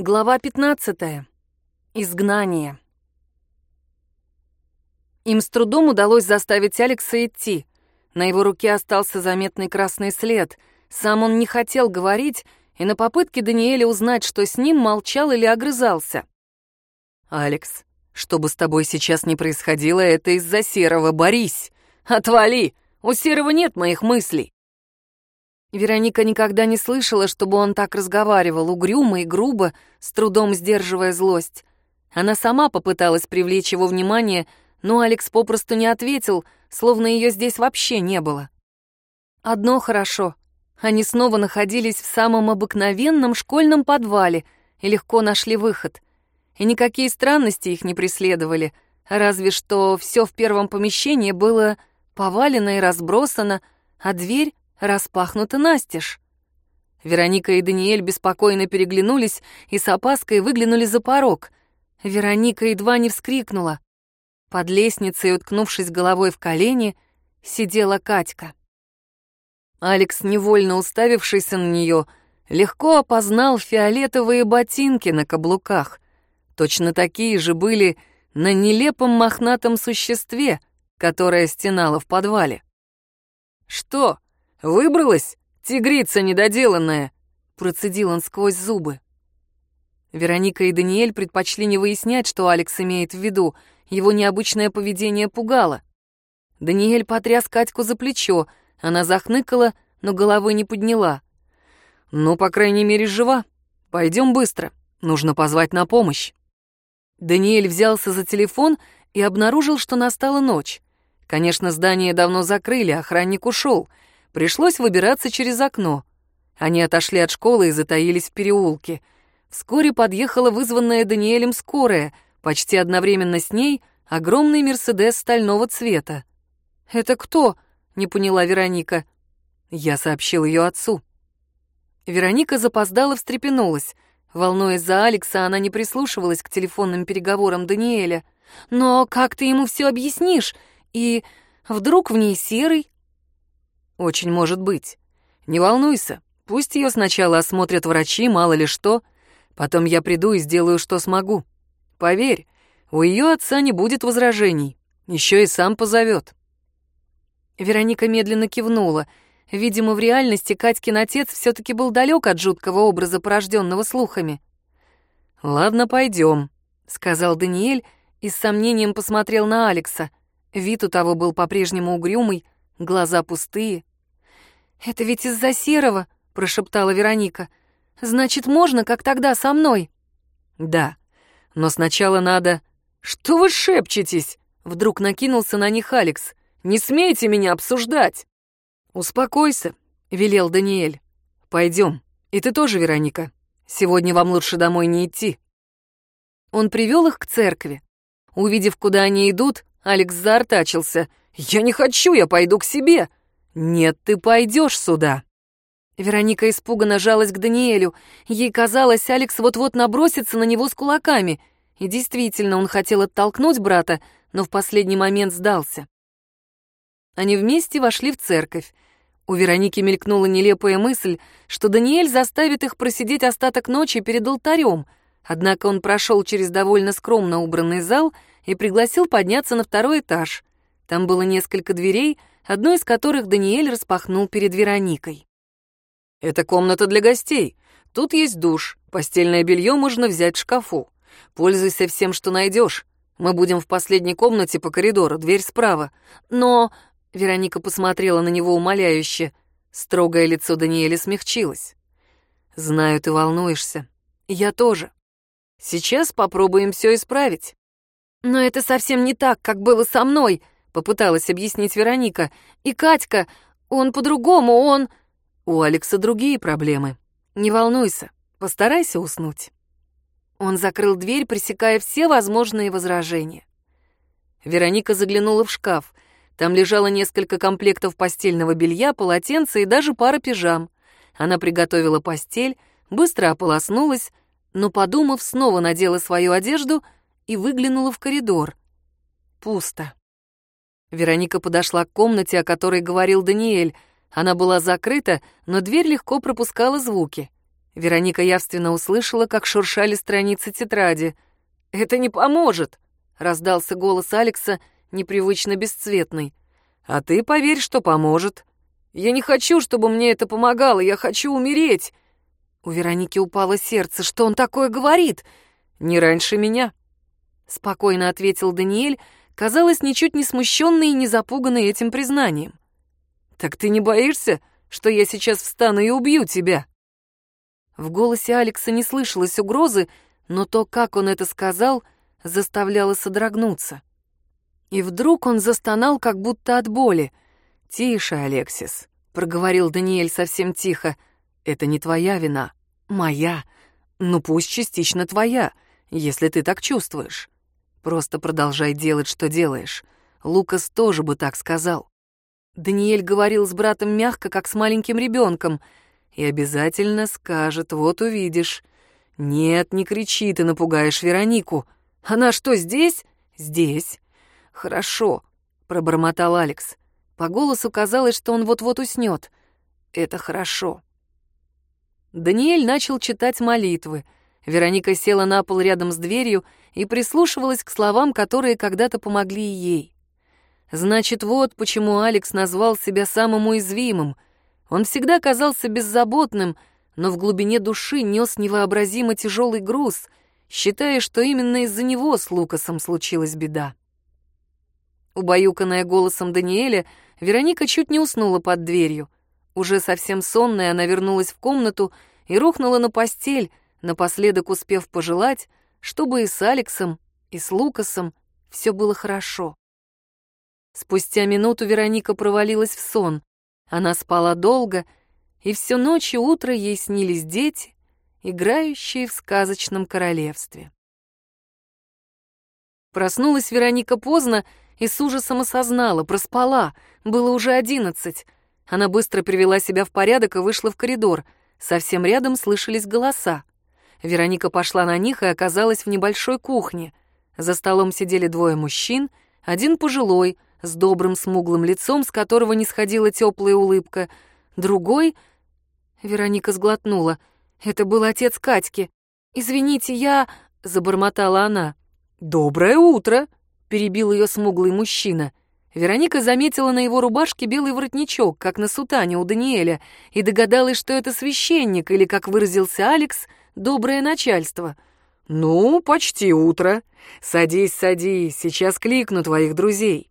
Глава 15. Изгнание. Им с трудом удалось заставить Алекса идти. На его руке остался заметный красный след. Сам он не хотел говорить, и на попытке Даниэля узнать, что с ним, молчал или огрызался. «Алекс, что бы с тобой сейчас ни происходило, это из-за Серого. Борись! Отвали! У Серого нет моих мыслей!» Вероника никогда не слышала, чтобы он так разговаривал, угрюмо и грубо, с трудом сдерживая злость. Она сама попыталась привлечь его внимание, но Алекс попросту не ответил, словно ее здесь вообще не было. Одно хорошо. Они снова находились в самом обыкновенном школьном подвале и легко нашли выход. И никакие странности их не преследовали, разве что все в первом помещении было повалено и разбросано, а дверь распахнута настежь. Вероника и Даниэль беспокойно переглянулись и с опаской выглянули за порог. Вероника едва не вскрикнула. Под лестницей, уткнувшись головой в колени, сидела Катька. Алекс, невольно уставившийся на нее, легко опознал фиолетовые ботинки на каблуках. Точно такие же были на нелепом мохнатом существе, которое стенало в подвале. «Что?» «Выбралась, тигрица недоделанная!» — процедил он сквозь зубы. Вероника и Даниэль предпочли не выяснять, что Алекс имеет в виду. Его необычное поведение пугало. Даниэль потряс Катьку за плечо. Она захныкала, но головы не подняла. «Ну, по крайней мере, жива. Пойдем быстро. Нужно позвать на помощь». Даниэль взялся за телефон и обнаружил, что настала ночь. Конечно, здание давно закрыли, охранник ушел — Пришлось выбираться через окно. Они отошли от школы и затаились в переулке. Вскоре подъехала вызванная Даниэлем скорая, почти одновременно с ней огромный Мерседес стального цвета. «Это кто?» — не поняла Вероника. Я сообщил ее отцу. Вероника запоздала встрепенулась. Волнуясь за Алекса, она не прислушивалась к телефонным переговорам Даниэля. «Но как ты ему все объяснишь? И вдруг в ней серый, очень может быть. Не волнуйся, пусть ее сначала осмотрят врачи, мало ли что. Потом я приду и сделаю, что смогу. Поверь, у ее отца не будет возражений. Еще и сам позовет. Вероника медленно кивнула. Видимо, в реальности Катькин отец все таки был далек от жуткого образа, порожденного слухами. «Ладно, пойдем, сказал Даниэль и с сомнением посмотрел на Алекса. Вид у того был по-прежнему угрюмый, глаза пустые. «Это ведь из-за Серого», — прошептала Вероника. «Значит, можно, как тогда, со мной?» «Да, но сначала надо...» «Что вы шепчетесь?» — вдруг накинулся на них Алекс. «Не смейте меня обсуждать!» «Успокойся», — велел Даниэль. «Пойдем. И ты тоже, Вероника. Сегодня вам лучше домой не идти». Он привел их к церкви. Увидев, куда они идут, Алекс заортачился. «Я не хочу, я пойду к себе!» «Нет, ты пойдешь сюда!» Вероника испуганно жалась к Даниэлю. Ей казалось, Алекс вот-вот набросится на него с кулаками. И действительно, он хотел оттолкнуть брата, но в последний момент сдался. Они вместе вошли в церковь. У Вероники мелькнула нелепая мысль, что Даниэль заставит их просидеть остаток ночи перед алтарем. Однако он прошел через довольно скромно убранный зал и пригласил подняться на второй этаж. Там было несколько дверей, одну из которых Даниэль распахнул перед Вероникой. «Это комната для гостей. Тут есть душ, постельное белье можно взять в шкафу. Пользуйся всем, что найдешь. Мы будем в последней комнате по коридору, дверь справа. Но...» Вероника посмотрела на него умоляюще. Строгое лицо Даниэля смягчилось. «Знаю, ты волнуешься. Я тоже. Сейчас попробуем все исправить». «Но это совсем не так, как было со мной», Попыталась объяснить Вероника. «И Катька, он по-другому, он...» «У Алекса другие проблемы. Не волнуйся, постарайся уснуть». Он закрыл дверь, пресекая все возможные возражения. Вероника заглянула в шкаф. Там лежало несколько комплектов постельного белья, полотенца и даже пара пижам. Она приготовила постель, быстро ополоснулась, но, подумав, снова надела свою одежду и выглянула в коридор. Пусто. Вероника подошла к комнате, о которой говорил Даниэль. Она была закрыта, но дверь легко пропускала звуки. Вероника явственно услышала, как шуршали страницы тетради. «Это не поможет!» — раздался голос Алекса, непривычно бесцветный. «А ты поверь, что поможет. Я не хочу, чтобы мне это помогало, я хочу умереть!» У Вероники упало сердце. «Что он такое говорит?» «Не раньше меня», — спокойно ответил Даниэль, казалось, ничуть не смущенный и не запуганный этим признанием. «Так ты не боишься, что я сейчас встану и убью тебя?» В голосе Алекса не слышалось угрозы, но то, как он это сказал, заставляло содрогнуться. И вдруг он застонал, как будто от боли. «Тише, Алексис», — проговорил Даниэль совсем тихо. «Это не твоя вина. Моя. Ну пусть частично твоя, если ты так чувствуешь. Просто продолжай делать, что делаешь. Лукас тоже бы так сказал». Даниэль говорил с братом мягко, как с маленьким ребенком — и обязательно скажет, вот увидишь. Нет, не кричи, ты напугаешь Веронику. Она что, здесь? Здесь. Хорошо, пробормотал Алекс. По голосу казалось, что он вот-вот уснет. Это хорошо. Даниэль начал читать молитвы. Вероника села на пол рядом с дверью и прислушивалась к словам, которые когда-то помогли ей. Значит, вот почему Алекс назвал себя самым уязвимым — он всегда казался беззаботным, но в глубине души нес невообразимо тяжелый груз, считая, что именно из-за него с Лукасом случилась беда. Убаюканная голосом Даниэля, Вероника чуть не уснула под дверью. Уже совсем сонная, она вернулась в комнату и рухнула на постель, напоследок успев пожелать, чтобы и с Алексом, и с Лукасом все было хорошо. Спустя минуту Вероника провалилась в сон. Она спала долго, и всю ночь и утро ей снились дети, играющие в сказочном королевстве. Проснулась Вероника поздно и с ужасом осознала, проспала, было уже одиннадцать. Она быстро привела себя в порядок и вышла в коридор. Совсем рядом слышались голоса. Вероника пошла на них и оказалась в небольшой кухне. За столом сидели двое мужчин, один пожилой — с добрым смуглым лицом, с которого не сходила теплая улыбка. Другой... Вероника сглотнула. Это был отец Катьки. «Извините, я...» — забормотала она. «Доброе утро!» — перебил ее смуглый мужчина. Вероника заметила на его рубашке белый воротничок, как на сутане у Даниэля, и догадалась, что это священник, или, как выразился Алекс, доброе начальство. «Ну, почти утро. Садись, садись, сейчас кликну твоих друзей».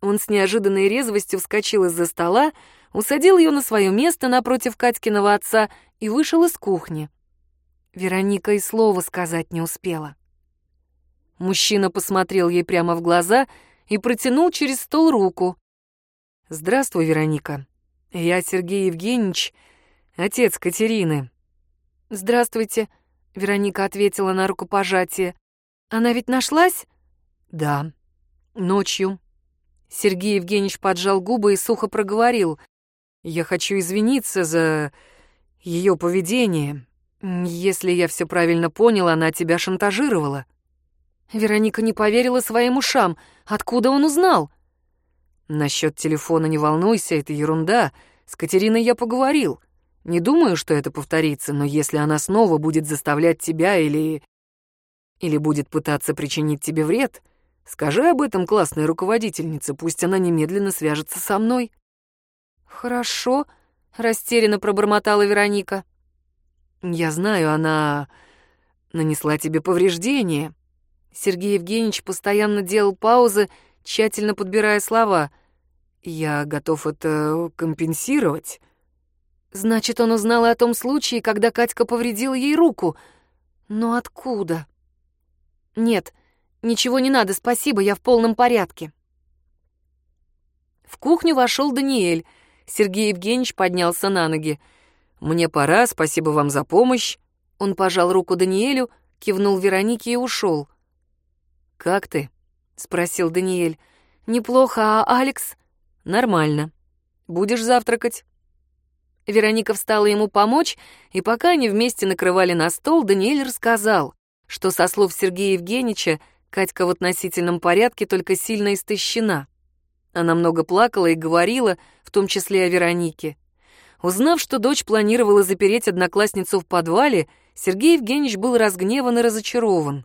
Он с неожиданной резвостью вскочил из-за стола, усадил ее на свое место напротив Катькиного отца и вышел из кухни. Вероника и слова сказать не успела. Мужчина посмотрел ей прямо в глаза и протянул через стол руку. «Здравствуй, Вероника. Я Сергей Евгеньевич, отец Катерины». «Здравствуйте», — Вероника ответила на рукопожатие. «Она ведь нашлась?» «Да, ночью, Сергей Евгеньевич поджал губы и сухо проговорил. «Я хочу извиниться за ее поведение. Если я все правильно понял, она тебя шантажировала». Вероника не поверила своим ушам. Откуда он узнал? «Насчет телефона не волнуйся, это ерунда. С Катериной я поговорил. Не думаю, что это повторится, но если она снова будет заставлять тебя или... или будет пытаться причинить тебе вред, Скажи об этом классной руководительнице, пусть она немедленно свяжется со мной». «Хорошо», — растерянно пробормотала Вероника. «Я знаю, она нанесла тебе повреждения». Сергей Евгеньевич постоянно делал паузы, тщательно подбирая слова. «Я готов это компенсировать». Значит, он узнал о том случае, когда Катька повредила ей руку. Но откуда? Нет, «Ничего не надо, спасибо, я в полном порядке». В кухню вошел Даниэль. Сергей Евгеньевич поднялся на ноги. «Мне пора, спасибо вам за помощь». Он пожал руку Даниэлю, кивнул Веронике и ушел. «Как ты?» — спросил Даниэль. «Неплохо, а Алекс?» «Нормально. Будешь завтракать?» Вероника встала ему помочь, и пока они вместе накрывали на стол, Даниэль рассказал, что, со слов Сергея Евгеньевича, Катька в относительном порядке, только сильно истощена. Она много плакала и говорила, в том числе о Веронике. Узнав, что дочь планировала запереть одноклассницу в подвале, Сергей Евгеньевич был разгневан и разочарован.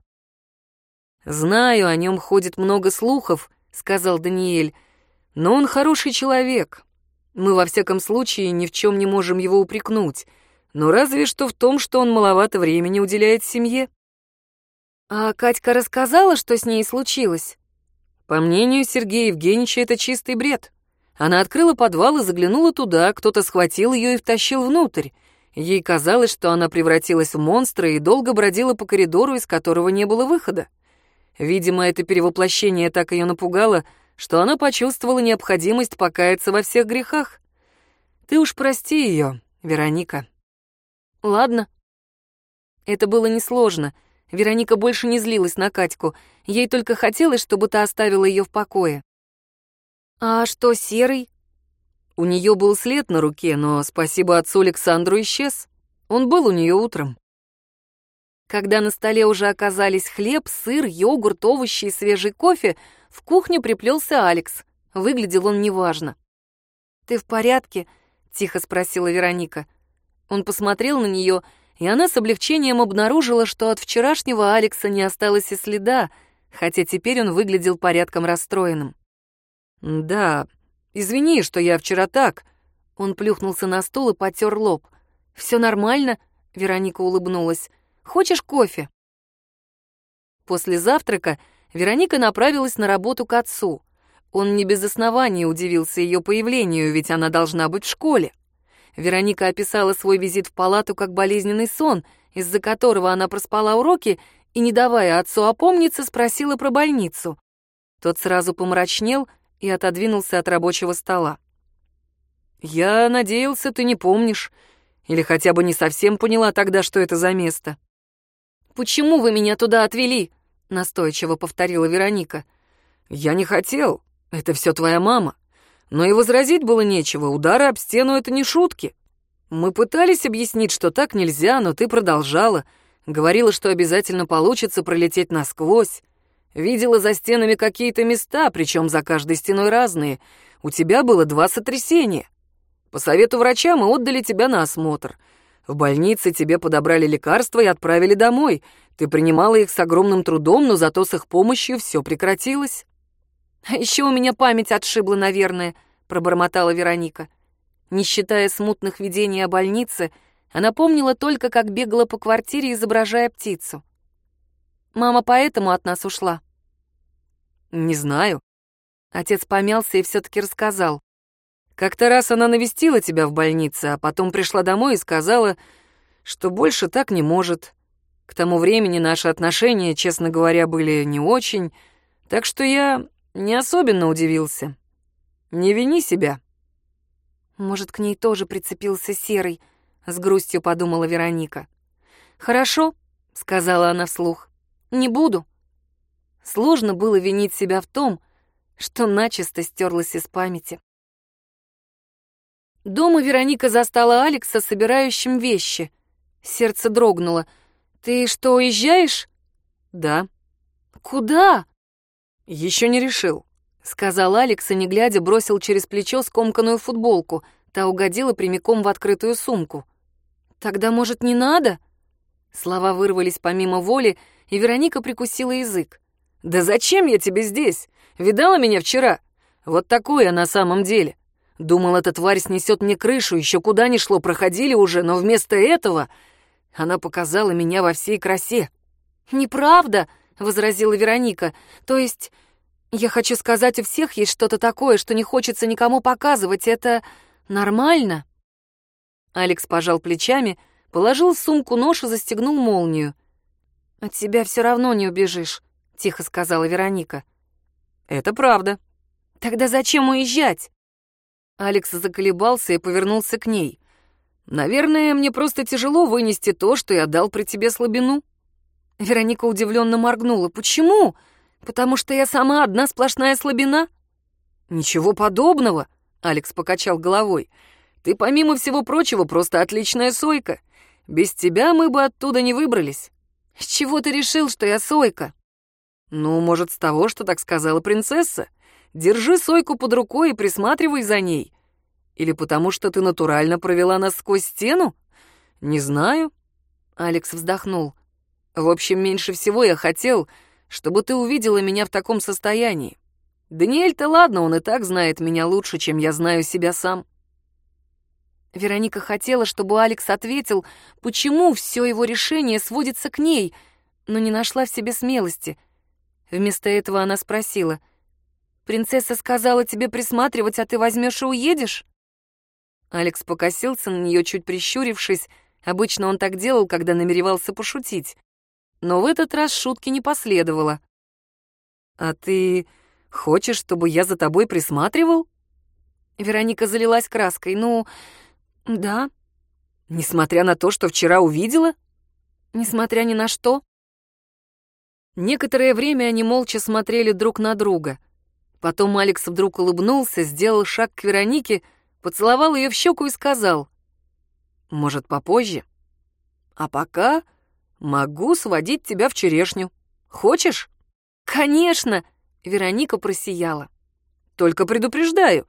«Знаю, о нем ходит много слухов», — сказал Даниэль, — «но он хороший человек. Мы, во всяком случае, ни в чем не можем его упрекнуть, но разве что в том, что он маловато времени уделяет семье». «А Катька рассказала, что с ней случилось?» По мнению Сергея Евгеньевича, это чистый бред. Она открыла подвал и заглянула туда, кто-то схватил ее и втащил внутрь. Ей казалось, что она превратилась в монстра и долго бродила по коридору, из которого не было выхода. Видимо, это перевоплощение так ее напугало, что она почувствовала необходимость покаяться во всех грехах. Ты уж прости ее, Вероника. Ладно. Это было несложно. Вероника больше не злилась на Катьку. Ей только хотелось, чтобы та оставила ее в покое. «А что серый?» У нее был след на руке, но спасибо отцу Александру исчез. Он был у нее утром. Когда на столе уже оказались хлеб, сыр, йогурт, овощи и свежий кофе, в кухню приплелся Алекс. Выглядел он неважно. «Ты в порядке?» — тихо спросила Вероника. Он посмотрел на нее, и она с облегчением обнаружила, что от вчерашнего Алекса не осталось и следа, хотя теперь он выглядел порядком расстроенным. «Да, извини, что я вчера так...» Он плюхнулся на стул и потер лоб. «Все нормально?» — Вероника улыбнулась. «Хочешь кофе?» После завтрака Вероника направилась на работу к отцу. Он не без основания удивился ее появлению, ведь она должна быть в школе. Вероника описала свой визит в палату как болезненный сон, из-за которого она проспала уроки и, не давая отцу опомниться, спросила про больницу. Тот сразу помрачнел и отодвинулся от рабочего стола. «Я надеялся, ты не помнишь. Или хотя бы не совсем поняла тогда, что это за место». «Почему вы меня туда отвели?» — настойчиво повторила Вероника. «Я не хотел. Это все твоя мама. Но и возразить было нечего. Удары об стену — это не шутки. Мы пытались объяснить, что так нельзя, но ты продолжала. Говорила, что обязательно получится пролететь насквозь. Видела за стенами какие-то места, причем за каждой стеной разные. У тебя было два сотрясения. По совету врача мы отдали тебя на осмотр. В больнице тебе подобрали лекарства и отправили домой. Ты принимала их с огромным трудом, но зато с их помощью все прекратилось. А еще у меня память отшибла, наверное, пробормотала Вероника. Не считая смутных видений о больнице, она помнила только, как бегала по квартире, изображая птицу. Мама поэтому от нас ушла. Не знаю. Отец помялся и все-таки рассказал. Как-то раз она навестила тебя в больнице, а потом пришла домой и сказала, что больше так не может. К тому времени наши отношения, честно говоря, были не очень, так что я не особенно удивился. Не вини себя. Может, к ней тоже прицепился серый, с грустью подумала Вероника. Хорошо, сказала она вслух. Не буду. Сложно было винить себя в том, что начисто стерлось из памяти. Дома Вероника застала Алекса, собирающим вещи. Сердце дрогнуло. «Ты что, уезжаешь?» «Да». «Куда?» «Еще не решил», — сказал Алекс и, не глядя, бросил через плечо скомканную футболку. Та угодила прямиком в открытую сумку. «Тогда, может, не надо?» Слова вырвались помимо воли, и Вероника прикусила язык. «Да зачем я тебе здесь? Видала меня вчера? Вот такое я на самом деле. Думал, эта тварь снесет мне крышу, еще куда ни шло, проходили уже, но вместо этого она показала меня во всей красе». «Неправда», — возразила Вероника. «То есть, я хочу сказать, у всех есть что-то такое, что не хочется никому показывать. Это нормально?» Алекс пожал плечами, положил сумку нож и застегнул молнию. «От тебя все равно не убежишь», — тихо сказала Вероника. «Это правда». «Тогда зачем уезжать?» Алекс заколебался и повернулся к ней. «Наверное, мне просто тяжело вынести то, что я дал при тебе слабину». Вероника удивленно моргнула. «Почему? Потому что я сама одна сплошная слабина?» «Ничего подобного», — Алекс покачал головой. «Ты, помимо всего прочего, просто отличная сойка. Без тебя мы бы оттуда не выбрались. «С чего ты решил, что я Сойка?» «Ну, может, с того, что так сказала принцесса. Держи Сойку под рукой и присматривай за ней. Или потому что ты натурально провела нас сквозь стену? Не знаю. Алекс вздохнул. В общем, меньше всего я хотел, чтобы ты увидела меня в таком состоянии. Даниэль-то ладно, он и так знает меня лучше, чем я знаю себя сам. Вероника хотела, чтобы Алекс ответил, почему все его решение сводится к ней, но не нашла в себе смелости. Вместо этого она спросила, «Принцесса сказала тебе присматривать, а ты возьмешь и уедешь?» Алекс покосился на нее, чуть прищурившись. Обычно он так делал, когда намеревался пошутить. Но в этот раз шутки не последовало. «А ты хочешь, чтобы я за тобой присматривал?» Вероника залилась краской. «Ну, да. Несмотря на то, что вчера увидела? Несмотря ни на что? Некоторое время они молча смотрели друг на друга. Потом Алекс вдруг улыбнулся, сделал шаг к Веронике, поцеловал ее в щеку и сказал, «Может, попозже? А пока могу сводить тебя в черешню. Хочешь?» «Конечно!» — Вероника просияла. «Только предупреждаю,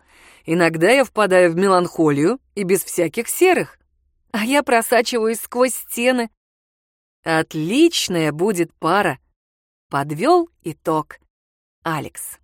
Иногда я впадаю в меланхолию и без всяких серых. А я просачиваюсь сквозь стены. Отличная будет пара. Подвел итог Алекс.